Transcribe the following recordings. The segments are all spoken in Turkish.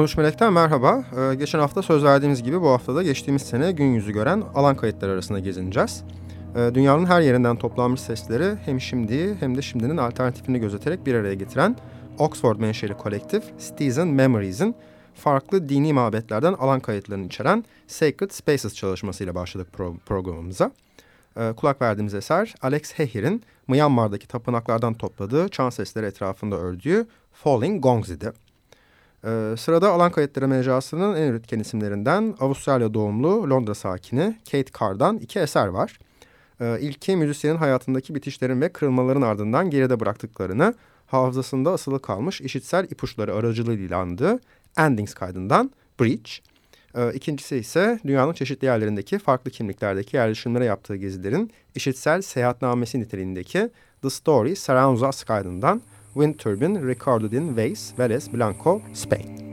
13 Melek'ten merhaba. Ee, geçen hafta söz verdiğimiz gibi bu haftada geçtiğimiz sene gün yüzü gören alan kayıtları arasında gezineceğiz. Ee, dünyanın her yerinden toplanmış sesleri hem şimdiyi hem de şimdinin alternatifini gözeterek bir araya getiren Oxford menşeli kolektif Citizen Memories'in farklı dini mabetlerden alan kayıtlarını içeren Sacred Spaces çalışmasıyla başladık pro programımıza. Ee, kulak verdiğimiz eser Alex Hehir'in Myanmar'daki tapınaklardan topladığı çan sesleri etrafında ördüğü Falling Gongs idi. Ee, sırada alan kayıtları mecrasının en üretken isimlerinden Avustralya doğumlu Londra sakini Kate Carr'dan iki eser var. Ee, ilki müzisyenin hayatındaki bitişlerin ve kırılmaların ardından geride bıraktıklarını hafızasında asılı kalmış işitsel ipuçları aracılığıyla andığı Endings kaydından Breach. Ee, ikincisi ise dünyanın çeşitli yerlerindeki farklı kimliklerdeki yerleşimlere yaptığı gezilerin işitsel seyahatnamesi niteliğindeki The Story Surrounds Us kaydından Wind Turbine recorded in Vase, Velez, Blanco, Spain.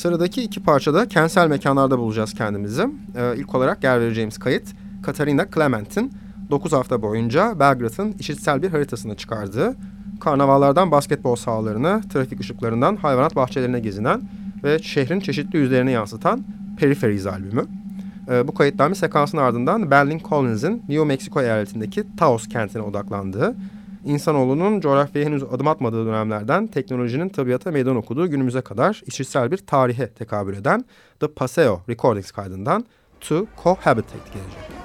Sıradaki iki parçada kentsel mekanlarda bulacağız kendimizi. Ee, ilk olarak yer vereceğimiz kayıt Katarina Clement'in 9 hafta boyunca Belgrad'ın işitsel bir haritasını çıkardığı, karnavallardan basketbol sahalarını, trafik ışıklarından hayvanat bahçelerine gezinen ve şehrin çeşitli yüzlerini yansıtan Peripheries albümü. Ee, bu kayıtlar bir sekansın ardından Berlin Collins'in New Mexico eyaletindeki Taos kentine odaklandığı, insanoğlunun coğrafyaya henüz adım atmadığı dönemlerden teknolojinin tabiata meydan okuduğu günümüze kadar işitsel bir tarihe tekabül eden The Paseo Recordings kaydından To Cohabitate gelecek.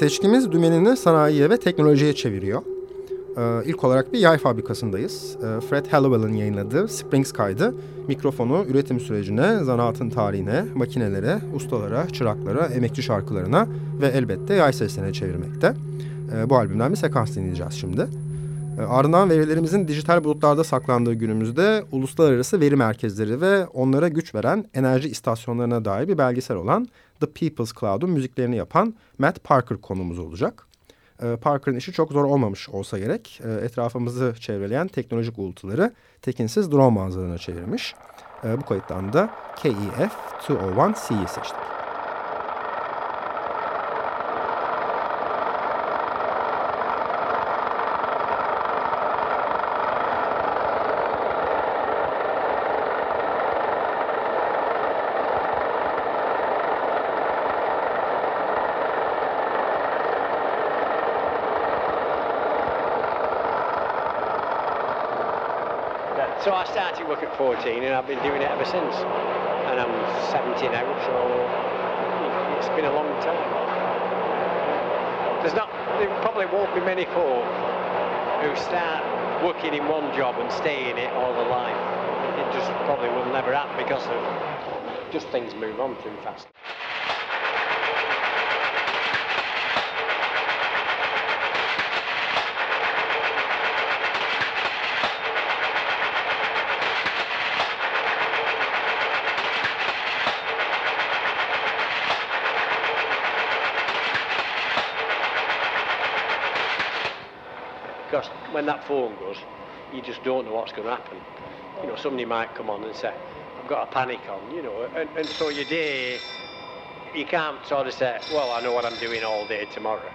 Seçkimiz dümenini sanayiye ve teknolojiye çeviriyor. Ee, ilk olarak bir yay fabrikasındayız. Ee, Fred Halliwell'ın yayınladığı Springs kaydı mikrofonu üretim sürecine, zanaatın tarihine, makinelere, ustalara, çıraklara, emekçi şarkılarına ve elbette yay seslerine çevirmekte. Ee, bu albümden bir sekans dinleyeceğiz şimdi. Ee, ardından verilerimizin dijital bulutlarda saklandığı günümüzde uluslararası veri merkezleri ve onlara güç veren enerji istasyonlarına dair bir belgesel olan The People's Cloud'un müziklerini yapan Matt Parker konumuz olacak. Ee, Parker'ın işi çok zor olmamış olsa gerek. Ee, etrafımızı çevreleyen teknolojik uğultuları tekinsiz drone manzaralarına çevirmiş. Bu kayıttan da KEF 201C'yi seçtik. Just things move on too fast. because when that phone goes, you just don't know what's going to happen. You know, somebody might come on and say, got a panic on, you know, and, and so your day, you can't sort of say, well, I know what I'm doing all day tomorrow.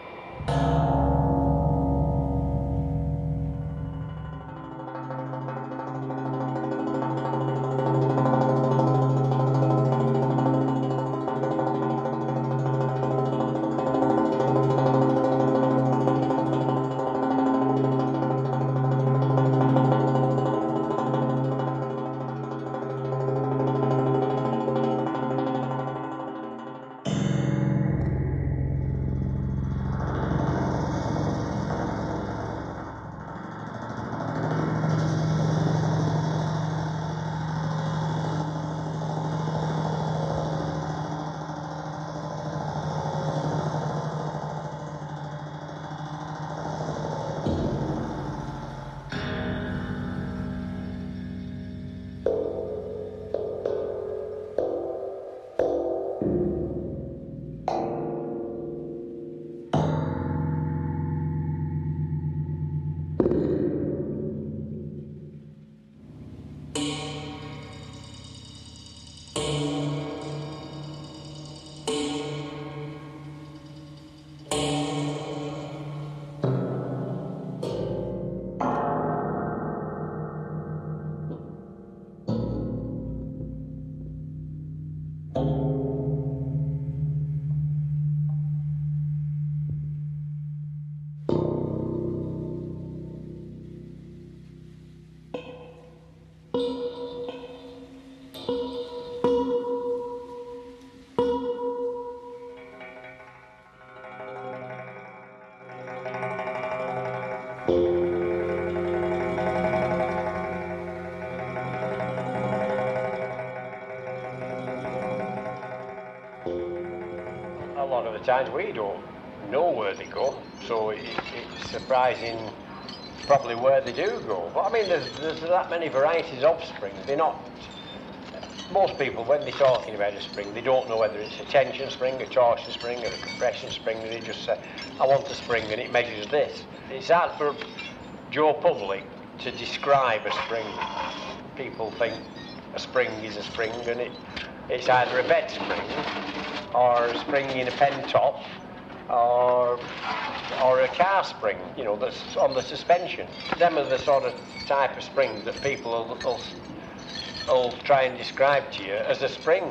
Times we don't know where they go, so it, it's surprising probably where they do go. But I mean, there's, there's that many varieties of springs. They're not. Most people, when they're talking about a spring, they don't know whether it's a tension spring, a torsion spring, or a compression spring. They just say, "I want a spring, and it measures this." It's hard for Joe public to describe a spring. People think a spring is a spring, and it it's either a bed spring or a spring in a pen top or or a car spring, you know, that's on the suspension. Them are the sort of type of springs that people will, will, will try and describe to you as a spring.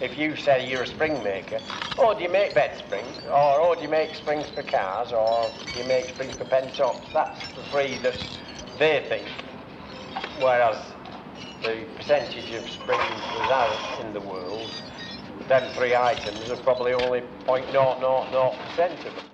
If you say you're a spring maker, or do you make bed springs? Or, oh, do you make springs for cars? Or do you make springs for pen tops? That's the three that they think. Whereas the percentage of springs there's out in the world, them three items are probably only 0.000% of them.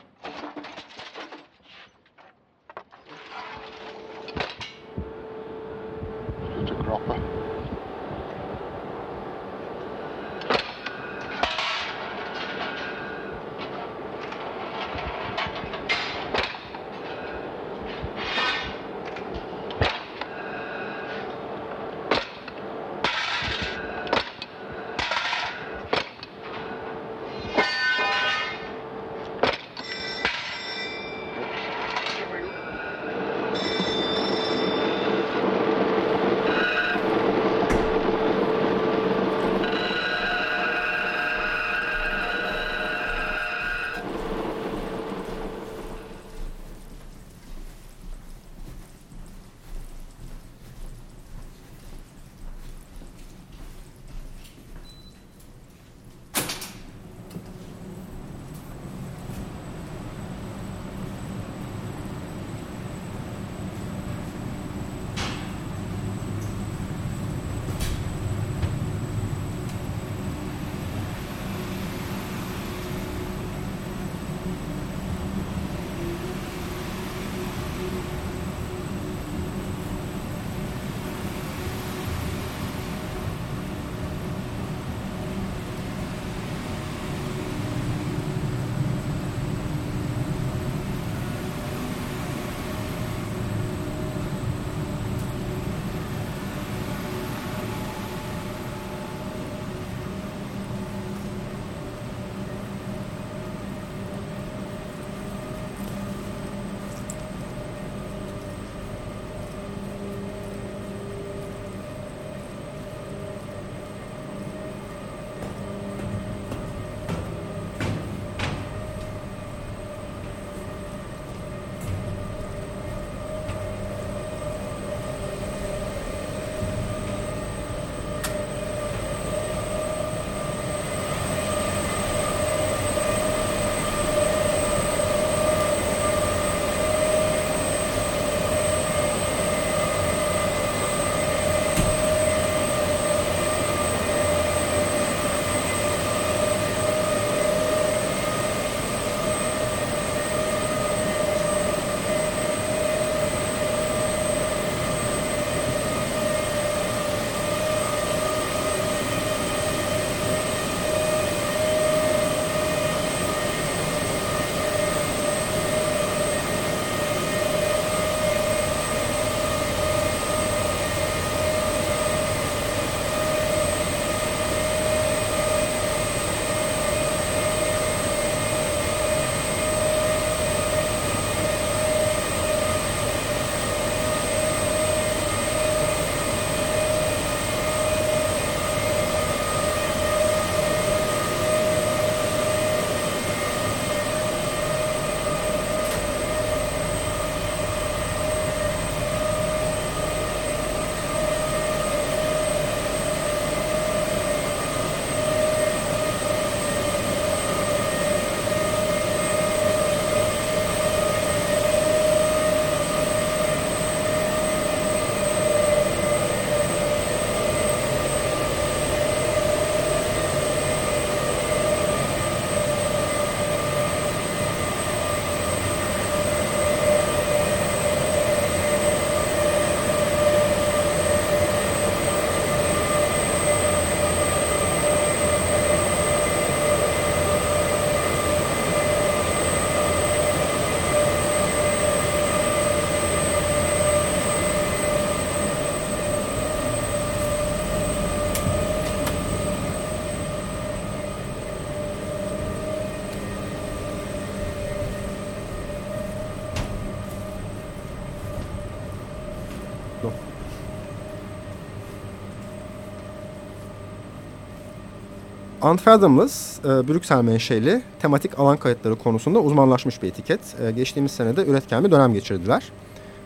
Unfathomless, e, Brüksel menşeli tematik alan kayıtları konusunda uzmanlaşmış bir etiket. E, geçtiğimiz senede üretken bir dönem geçirdiler.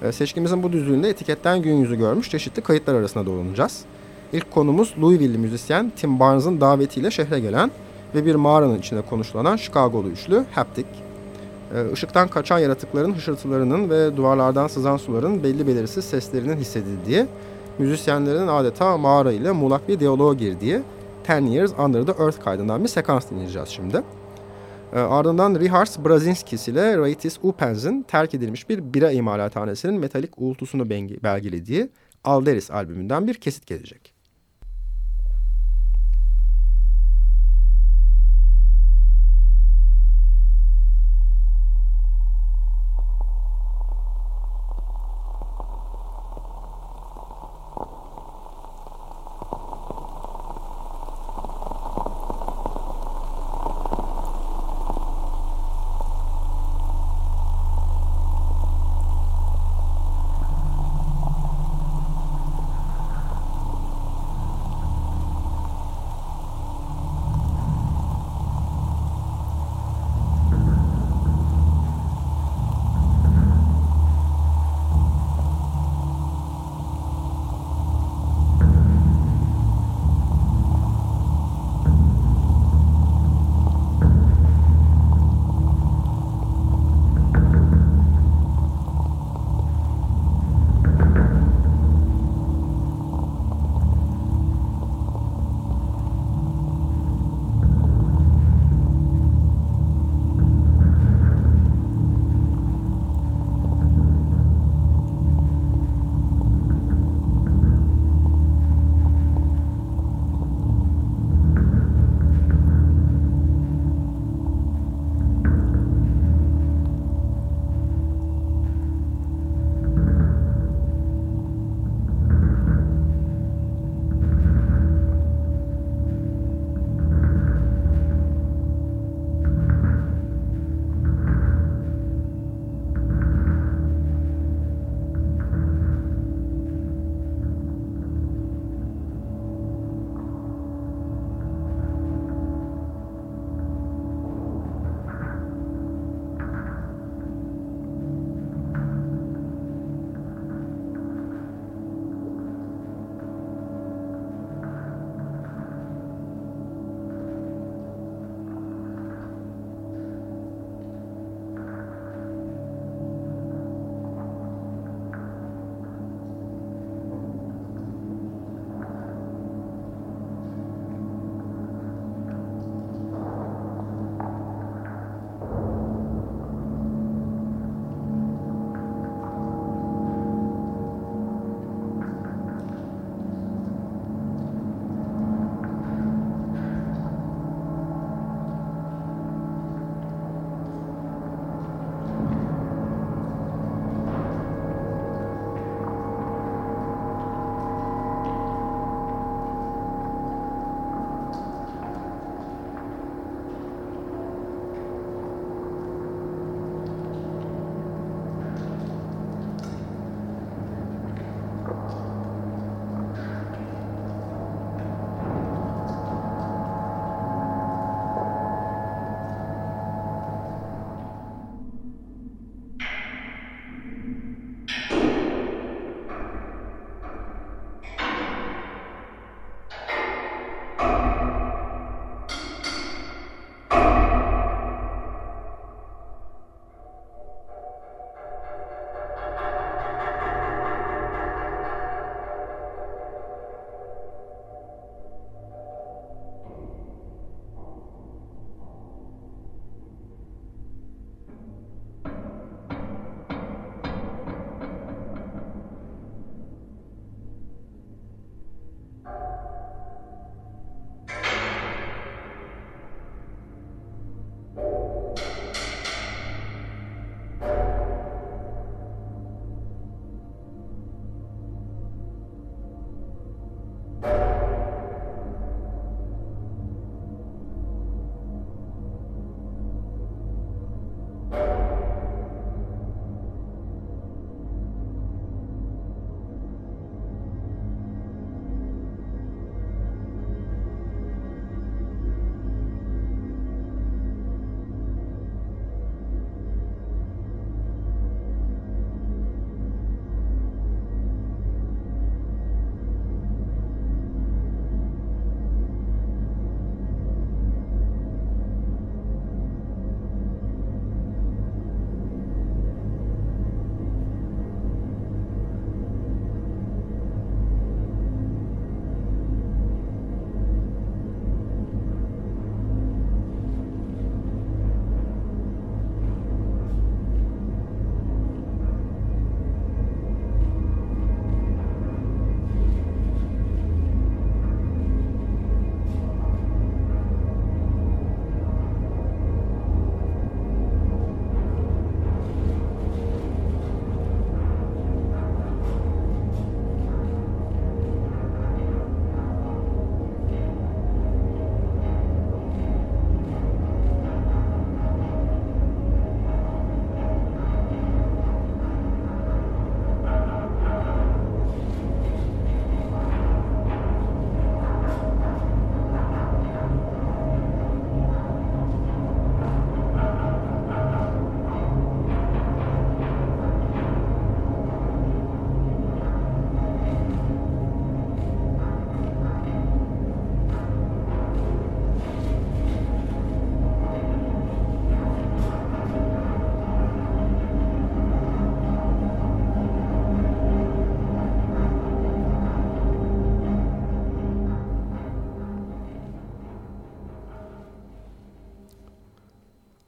E, seçkimizin bu düzlüğünde etiketten gün yüzü görmüş çeşitli kayıtlar arasında dolanacağız. İlk konumuz Louisville'li müzisyen Tim Barnes'ın davetiyle şehre gelen ve bir mağaranın içinde konuşulanan Chicago'lu üçlü Haptic. Işıktan kaçan yaratıkların hışırtılarının ve duvarlardan sızan suların belli belirsiz seslerinin hissedildiği, müzisyenlerin adeta mağara ile muğlak bir diyaloğa girdiği Ten Years Under the Earth kaydından bir sekans dinleyeceğiz şimdi. E, ardından Rihars Brazinskis ile Raitis Upens'in terk edilmiş bir bira imalathanesinin metalik uğultusunu belgelediği Alderis albümünden bir kesit gelecek.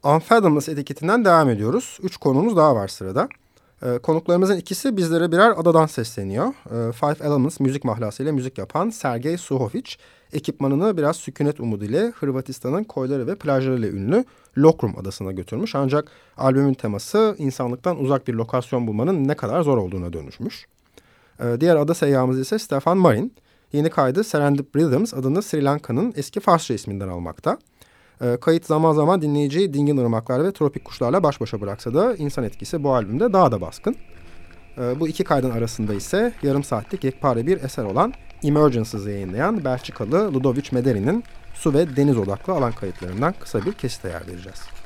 Unfathomless etiketinden devam ediyoruz. Üç konumuz daha var sırada. Ee, konuklarımızın ikisi bizlere birer adadan sesleniyor. Ee, Five Elements müzik mahlasıyla müzik yapan Sergey Suhovic, ekipmanını biraz sükunet umuduyla Hırvatistan'ın koyları ve plajlarıyla ünlü Lokrum adasına götürmüş. Ancak albümün teması insanlıktan uzak bir lokasyon bulmanın ne kadar zor olduğuna dönüşmüş. Ee, diğer ada seyyahımız ise Stefan Marin. Yeni kaydı Serendip Rhythms adını Sri Lanka'nın eski Farsça isminden almakta. E, kayıt zaman zaman dinleyiciyi dingin ırmaklar ve tropik kuşlarla baş başa bıraksa da insan etkisi bu albümde daha da baskın. E, bu iki kaydın arasında ise yarım saatlik yekpare bir eser olan Emergencies yayınlayan Belçikalı Ludovic Mederi'nin su ve deniz odaklı alan kayıtlarından kısa bir kesite yer vereceğiz.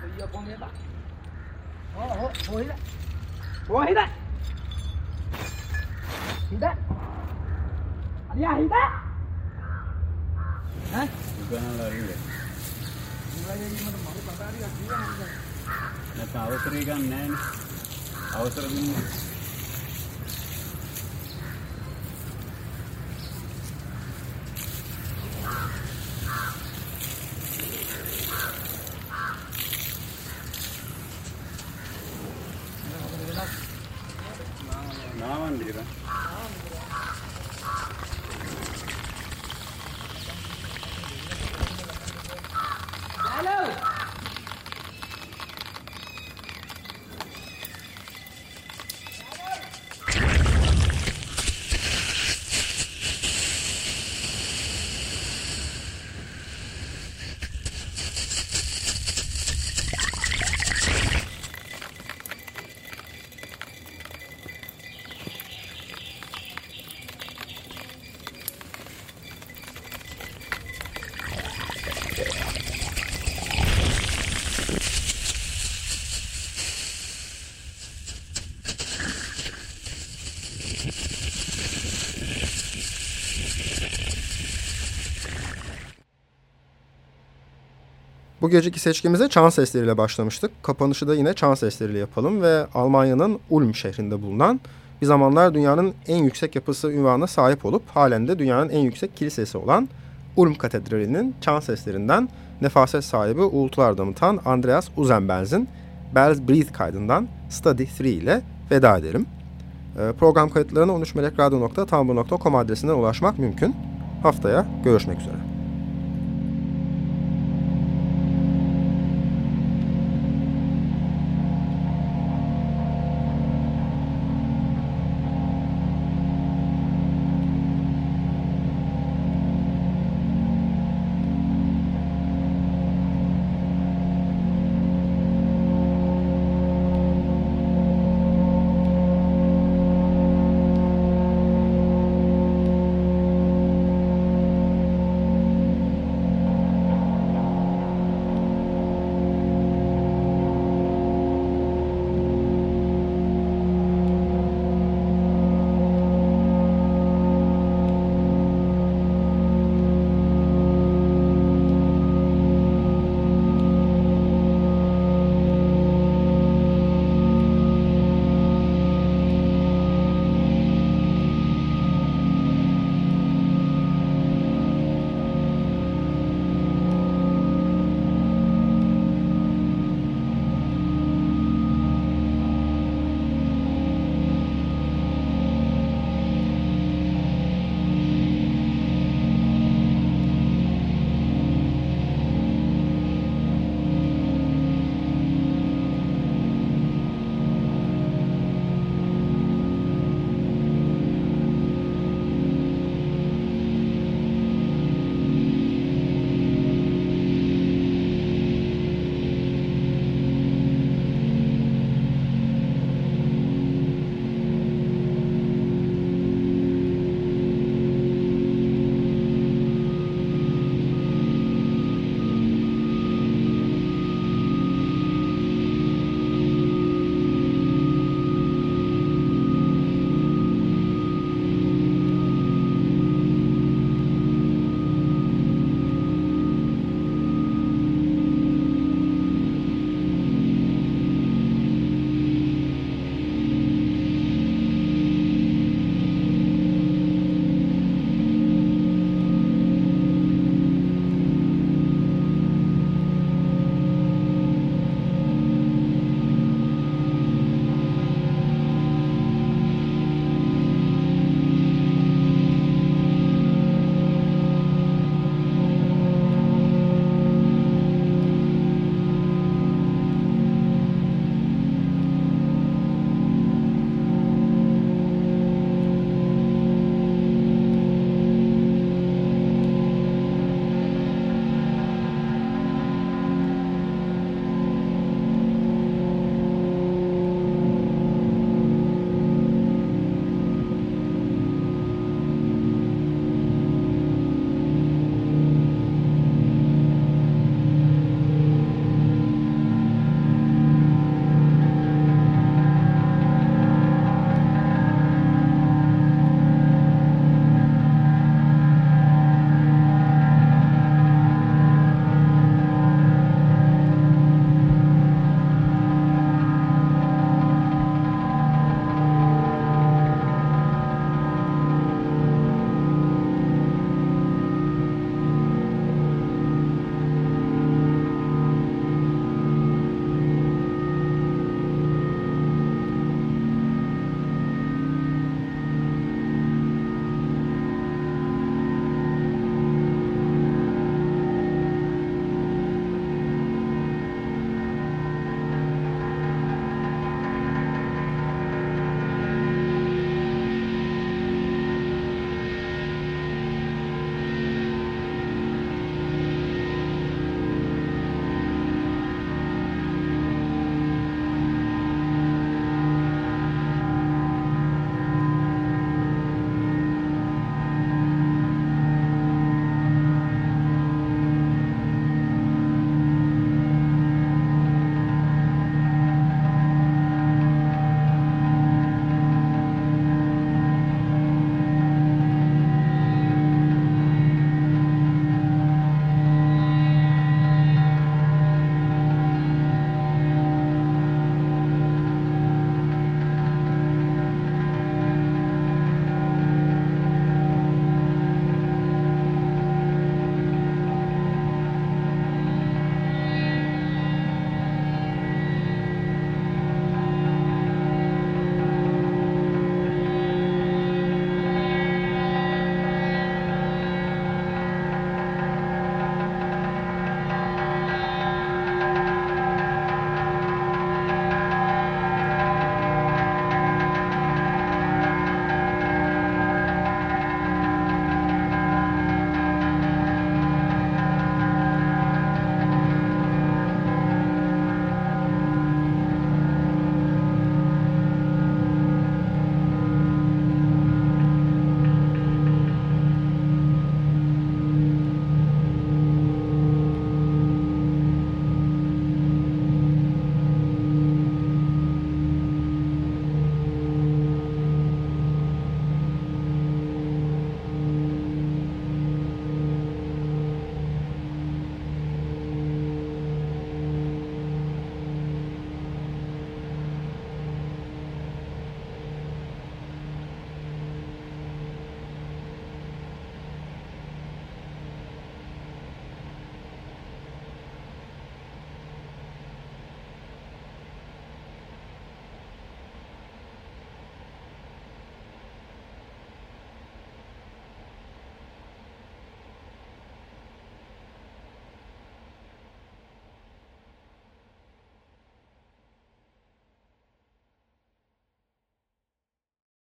කොයිය කොහේ බා? ඕ ඕ කොහෙද? කොහෙද? හිඳ. අරියා හිඳ. ඈ? ගණන්ලා ඉන්නේ. ඉවරයි මට මම කතාරියක් දීලා මම. නැත්නම් අවසරය ගන්න නැහැ නේ. අවසර දුන්නා. Bu geceki seçkimize çan sesleriyle başlamıştık. Kapanışı da yine çan sesleriyle yapalım ve Almanya'nın Ulm şehrinde bulunan bir zamanlar dünyanın en yüksek yapısı ünvanına sahip olup halen de dünyanın en yüksek kilisesi olan Ulm Katedrali'nin çan seslerinden nefaset sahibi uğultular damıtan Andreas Uzenbenz'in Bells Breathe kaydından Study 3 ile veda ederim. Ee, Program kayıtlarına 13melekradyo.tumblr.com adresinden ulaşmak mümkün. Haftaya görüşmek üzere.